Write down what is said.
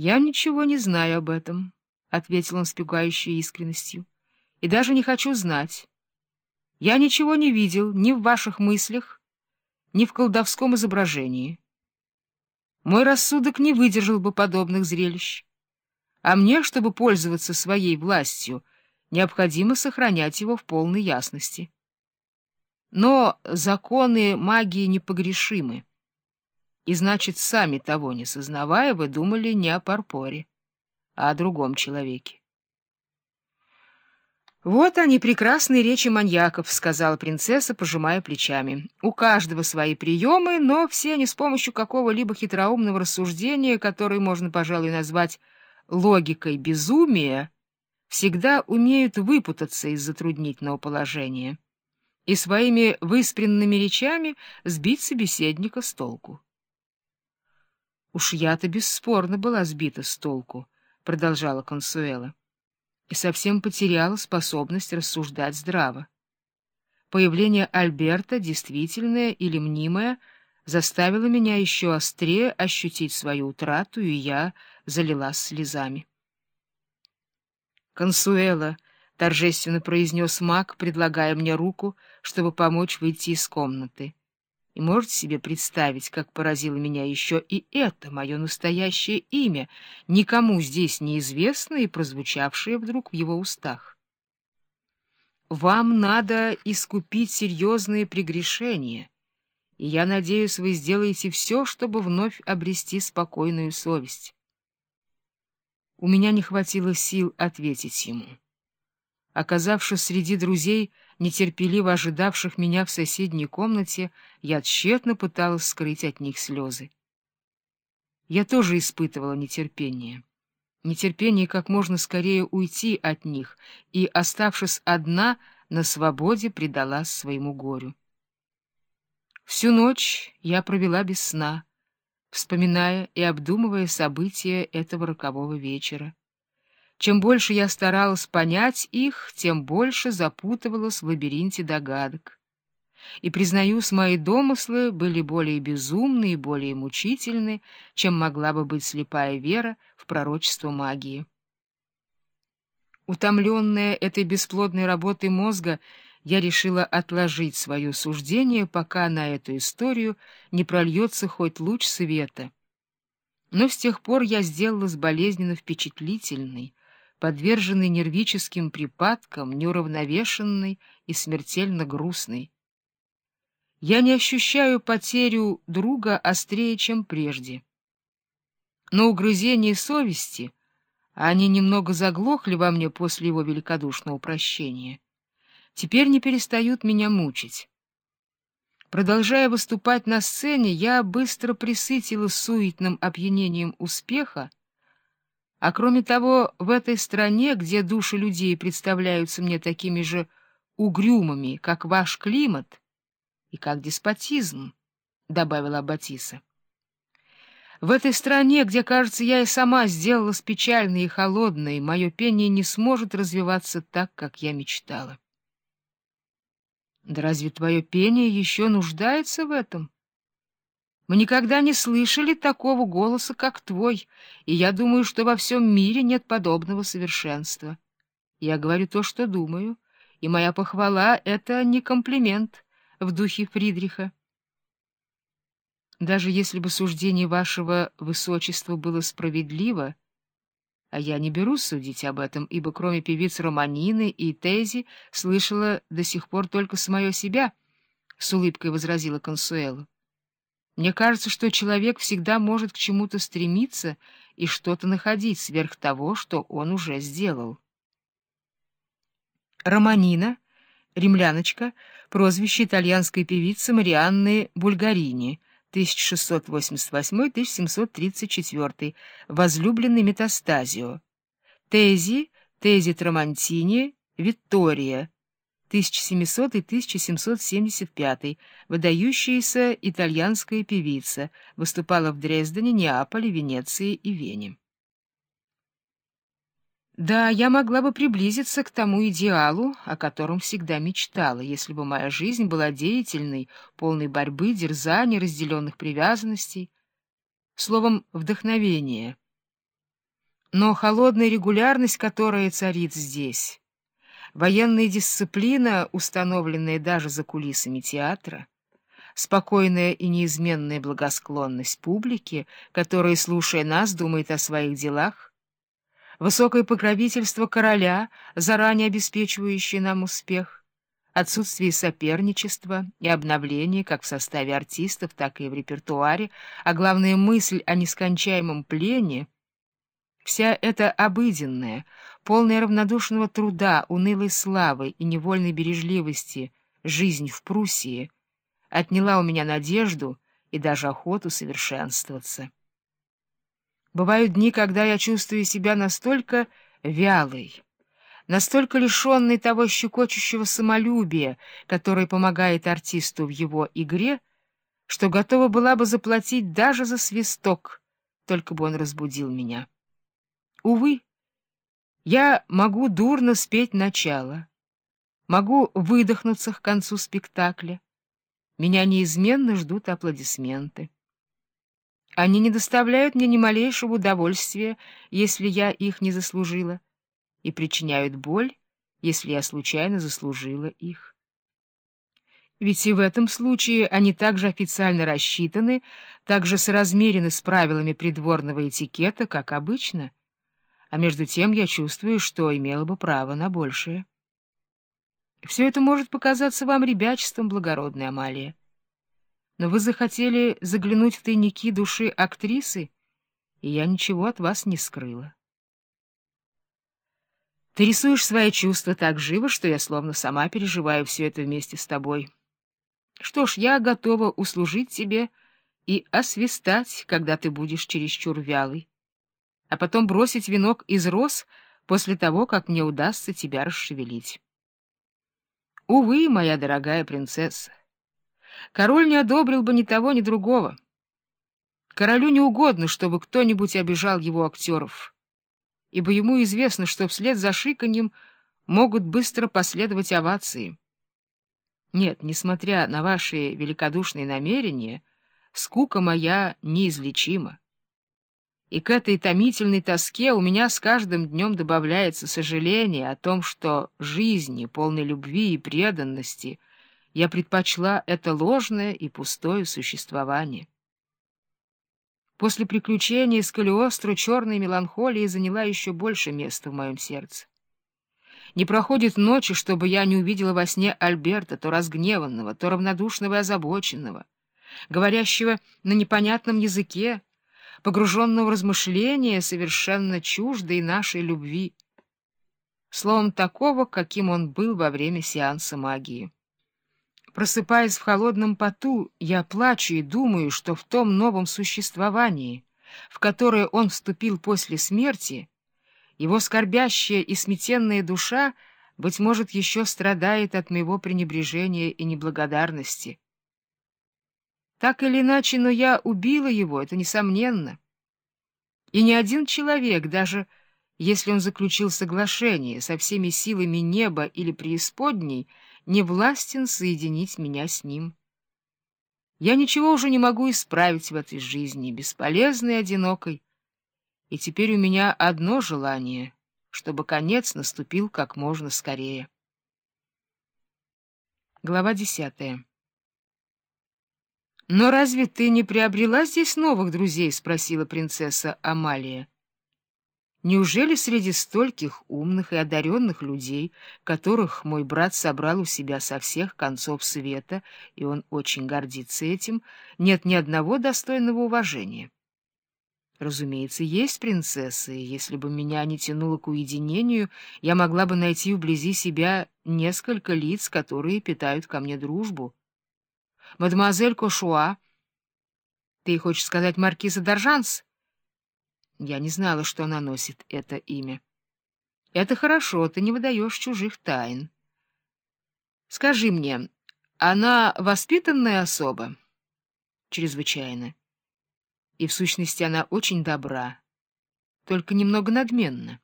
«Я ничего не знаю об этом», — ответил он с пугающей искренностью, — «и даже не хочу знать. Я ничего не видел ни в ваших мыслях, ни в колдовском изображении. Мой рассудок не выдержал бы подобных зрелищ, а мне, чтобы пользоваться своей властью, необходимо сохранять его в полной ясности. Но законы магии непогрешимы. И значит, сами того не сознавая, вы думали не о Парпоре, а о другом человеке. «Вот они, прекрасные речи маньяков», — сказала принцесса, пожимая плечами. «У каждого свои приемы, но все они с помощью какого-либо хитроумного рассуждения, которое можно, пожалуй, назвать логикой безумия, всегда умеют выпутаться из затруднительного положения и своими выспренными речами сбить собеседника с толку. «Уж я-то бесспорно была сбита с толку», — продолжала Консуэла, «и совсем потеряла способность рассуждать здраво. Появление Альберта, действительное или мнимое, заставило меня еще острее ощутить свою утрату, и я залилась слезами». «Консуэла», — торжественно произнес маг, предлагая мне руку, чтобы помочь выйти из комнаты. И можете себе представить, как поразило меня еще и это, мое настоящее имя, никому здесь неизвестное и прозвучавшее вдруг в его устах. Вам надо искупить серьезные прегрешения, и я надеюсь, вы сделаете все, чтобы вновь обрести спокойную совесть. У меня не хватило сил ответить ему. Оказавшись среди друзей, нетерпеливо ожидавших меня в соседней комнате, я тщетно пыталась скрыть от них слезы. Я тоже испытывала нетерпение. Нетерпение как можно скорее уйти от них, и, оставшись одна, на свободе предалась своему горю. Всю ночь я провела без сна, вспоминая и обдумывая события этого рокового вечера. Чем больше я старалась понять их, тем больше запутывалась в лабиринте догадок. И, признаюсь, мои домыслы были более безумны и более мучительны, чем могла бы быть слепая вера в пророчество магии. Утомленная этой бесплодной работой мозга, я решила отложить свое суждение, пока на эту историю не прольется хоть луч света. Но с тех пор я сделалась болезненно впечатлительной, подверженной нервическим припадкам, неуравновешенной и смертельно грустной. Я не ощущаю потерю друга острее, чем прежде. Но угрызения совести, а они немного заглохли во мне после его великодушного прощения, теперь не перестают меня мучить. Продолжая выступать на сцене, я быстро присытила суетным опьянением успеха, а кроме того, в этой стране, где души людей представляются мне такими же угрюмыми, как ваш климат и как деспотизм, — добавила Батиса. В этой стране, где, кажется, я и сама сделалась печальной и холодной, мое пение не сможет развиваться так, как я мечтала. Да разве твое пение еще нуждается в этом? Мы никогда не слышали такого голоса, как твой, и я думаю, что во всем мире нет подобного совершенства. Я говорю то, что думаю, и моя похвала — это не комплимент в духе Фридриха. Даже если бы суждение вашего высочества было справедливо, а я не берусь судить об этом, ибо кроме певиц Романины и Тези слышала до сих пор только самое себя, — с улыбкой возразила Консуэлу. Мне кажется, что человек всегда может к чему-то стремиться и что-то находить сверх того, что он уже сделал. Романина, римляночка, прозвище итальянской певицы Марианны Бульгарини, 1688-1734, возлюбленный Метастазио. Тези, Тези Трамантини, Виктория, 1700-1775, выдающаяся итальянская певица, выступала в Дрездене, Неаполе, Венеции и Вене. Да, я могла бы приблизиться к тому идеалу, о котором всегда мечтала, если бы моя жизнь была деятельной, полной борьбы, дерзаний, разделенных привязанностей, словом, вдохновения. Но холодная регулярность, которая царит здесь, военная дисциплина, установленная даже за кулисами театра, спокойная и неизменная благосклонность публики, которая, слушая нас, думает о своих делах, высокое покровительство короля, заранее обеспечивающее нам успех, отсутствие соперничества и обновления как в составе артистов, так и в репертуаре, а главная мысль о нескончаемом плене — Вся эта обыденная, полная равнодушного труда, унылой славы и невольной бережливости жизнь в Пруссии отняла у меня надежду и даже охоту совершенствоваться. Бывают дни, когда я чувствую себя настолько вялой, настолько лишенной того щекочущего самолюбия, которое помогает артисту в его игре, что готова была бы заплатить даже за свисток, только бы он разбудил меня. Увы, я могу дурно спеть начало, могу выдохнуться к концу спектакля. Меня неизменно ждут аплодисменты. Они не доставляют мне ни малейшего удовольствия, если я их не заслужила, и причиняют боль, если я случайно заслужила их. Ведь и в этом случае они также официально рассчитаны, также соразмерены с правилами придворного этикета, как обычно — а между тем я чувствую, что имела бы право на большее. Все это может показаться вам ребячеством, благородная Амалия. Но вы захотели заглянуть в тайники души актрисы, и я ничего от вас не скрыла. Ты рисуешь свои чувства так живо, что я словно сама переживаю все это вместе с тобой. Что ж, я готова услужить тебе и освистать, когда ты будешь чересчур вялый а потом бросить венок из роз после того, как мне удастся тебя расшевелить. Увы, моя дорогая принцесса, король не одобрил бы ни того, ни другого. Королю не угодно, чтобы кто-нибудь обижал его актеров, ибо ему известно, что вслед за шиканьем могут быстро последовать овации. Нет, несмотря на ваши великодушные намерения, скука моя неизлечима и к этой томительной тоске у меня с каждым днем добавляется сожаление о том, что жизни, полной любви и преданности, я предпочла это ложное и пустое существование. После приключения с Калиостро черная меланхолия заняла еще больше места в моем сердце. Не проходит ночи, чтобы я не увидела во сне Альберта, то разгневанного, то равнодушного и озабоченного, говорящего на непонятном языке, погруженного в размышления, совершенно чуждой нашей любви. Словом, такого, каким он был во время сеанса магии. Просыпаясь в холодном поту, я плачу и думаю, что в том новом существовании, в которое он вступил после смерти, его скорбящая и сметенная душа, быть может, еще страдает от моего пренебрежения и неблагодарности. Так или иначе, но я убила его, это несомненно. И ни один человек, даже если он заключил соглашение со всеми силами неба или преисподней, не властен соединить меня с ним. Я ничего уже не могу исправить в этой жизни, бесполезной и одинокой. И теперь у меня одно желание, чтобы конец наступил как можно скорее. Глава десятая «Но разве ты не приобрела здесь новых друзей?» — спросила принцесса Амалия. «Неужели среди стольких умных и одаренных людей, которых мой брат собрал у себя со всех концов света, и он очень гордится этим, нет ни одного достойного уважения?» Разумеется, есть принцессы, и если бы меня не тянуло к уединению, я могла бы найти вблизи себя несколько лиц, которые питают ко мне дружбу. Мадемуазель Кошуа. Ты хочешь сказать маркиза Доржанс? Я не знала, что она носит это имя. Это хорошо, ты не выдаешь чужих тайн. Скажи мне, она воспитанная особа? Чрезвычайно. И в сущности она очень добра, только немного надменна.